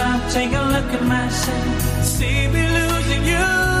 Stop, take a look at myself. See me losing you.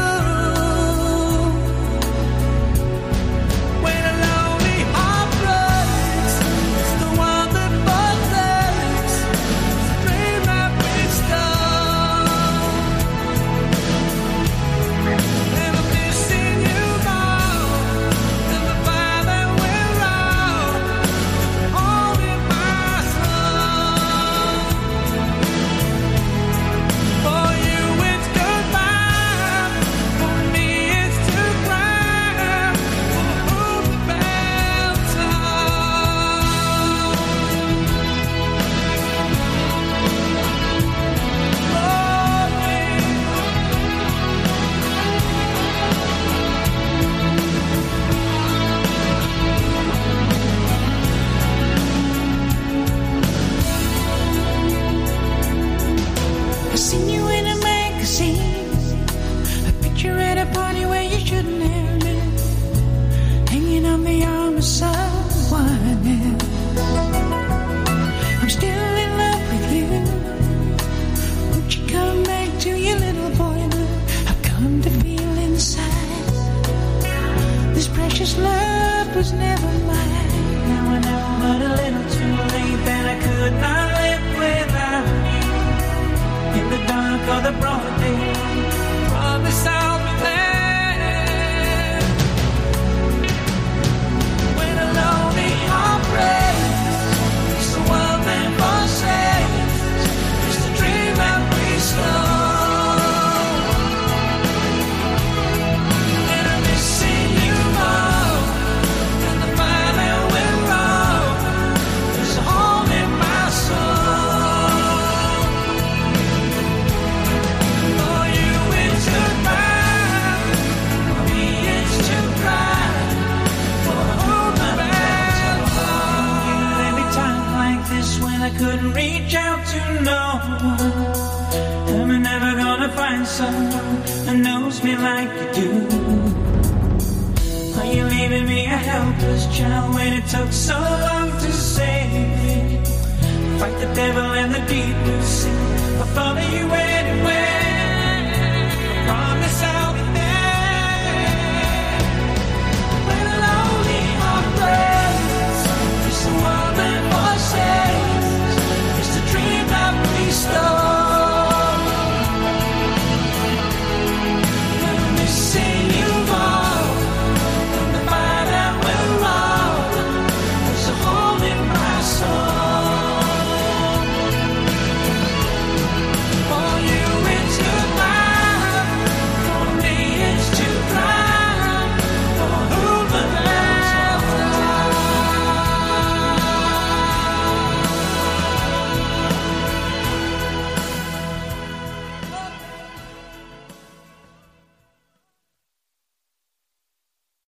Seen you in a magazine, a picture at a party where you shouldn't have been, hanging on the arm of someone else. I'm still in love with you. Won't you come back to your little boy love? I've come to feel inside. This precious love was never mine. Now I know, but a little too late that I could not dark the broad when reach out to no one. Am I never gonna find someone who knows me like you do? Are you leaving me a helpless child when it took so long to save me? Fight the devil and the deep blue sea.